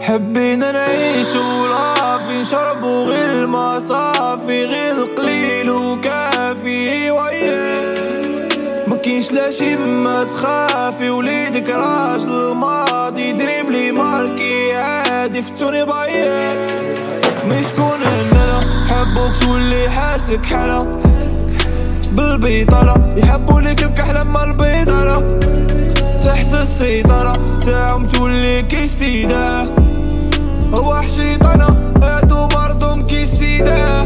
حبينا نعيش ولافي نشربو غير الماء صافي غير القليل وكافي. وياك ما كاينش لا شي ما تخافي وليدك راجل الماضي دريبلي ماركي عادي. فتوني بايك مش كون أنا؟ حبوك تولي حالتك حالة بالبيطرة يحبوا لك الكحلة ما البيضرة تحت السيطرة تاعهم تولي كي سيدة روح شيطانة هادو مرضهم كي سيدة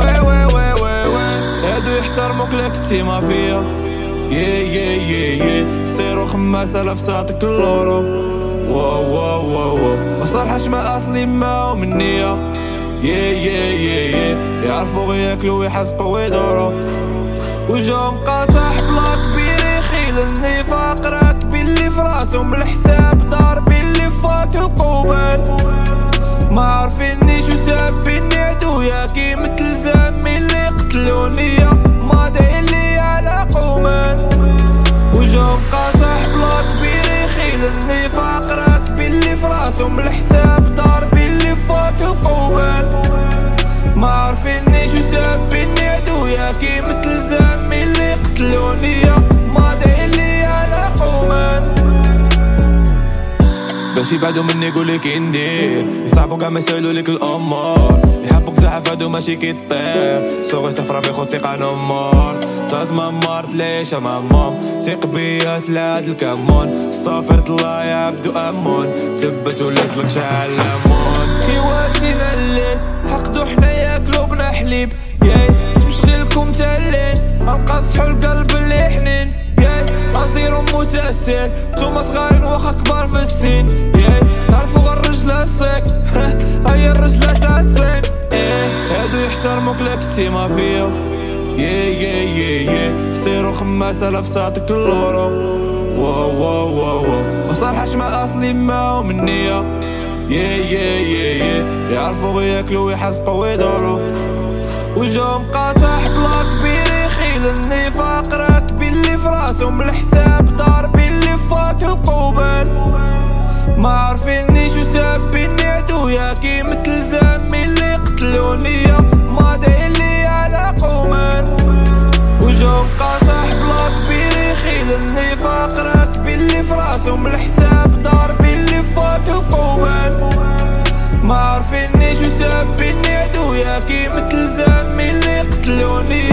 وي وي وي وي وي هادو يحترموك لك تي مافيا يي يي يي يي سيرو خماسة لفساتك اللورو واو واو واو واو ما ما أصلي معاهم النية يي يي يي يي يعرفو غي ياكلو ويحزقو ويدورو وجاهم قاصح فراسهم الحساب دار باللي فاك القوبان ما عارفيني شو سابيني عدويا كي مثل زامي اللي قتلوني ما لي على قومان وجاهم قاصح بلا كبير يخيل النفاق راكبين اللي فراسهم الحساب دار باللي فاك القوبان ما عارفيني شو سابيني عدويا كي مثل باش يبعدو مني يقولك ندير يصعبو كاع ما يسولو لك الأمور. يحبوك زحف هادو ماشي كيطير. صغي سفرة بيخوت ثقة نمار تاز مارت ليش مامام ثق بيا سلاد الكمون. صافرت الله يا عبدو أمون. تبت ولازلك شعل ليمون كي واسينا الليل. حقدو حنايا قلوبنا حليب. ياي تمشغلكم تالين. غنقصحو القلب اللي حنين. ياي غنصيرو متأسل نتوما صغارين واخا كبار في السن. يحترموك لك تي مافيا يي يي يي يي سيرو خماسة لفساتك اللورو واو واو واو واو ما ما أصلي معاهم النية يي يي يي يي يعرفو غي ياكلو ويحزقو ويدورو وجاهم لهم الحساب ضاربين اللي فات القوان ما عارفينيش وسابيني عدويا كي متلزمين اللي قتلوني